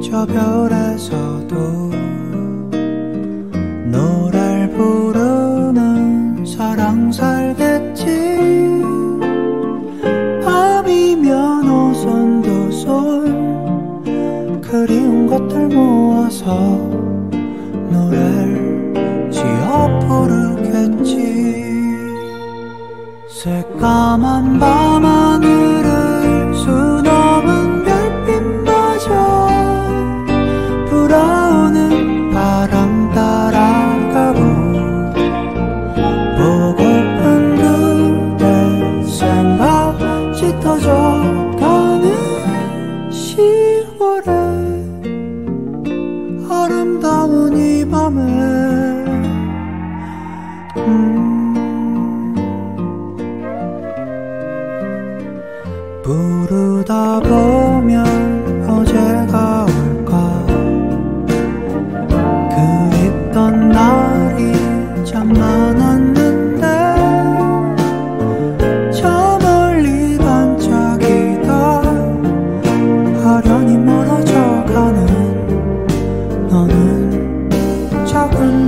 저 별에서도 노래를 부르는 사랑 살겠지? 밤이면 오손도손 그리운 것들 모아서 노래를 지어 부르겠지. 새까만 밤 밤을 음. 부르다 보면 어제가 올까? 그립던 날이 참 많았네.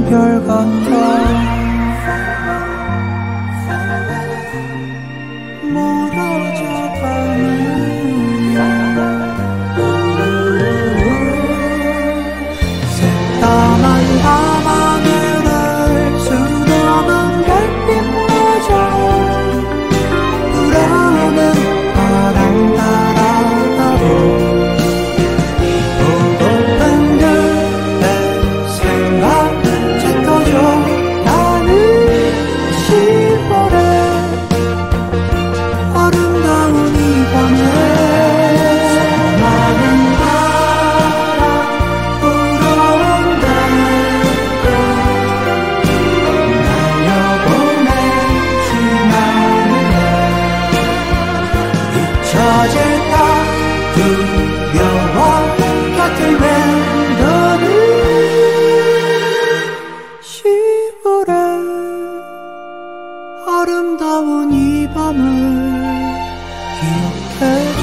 별같아 밤을 기억해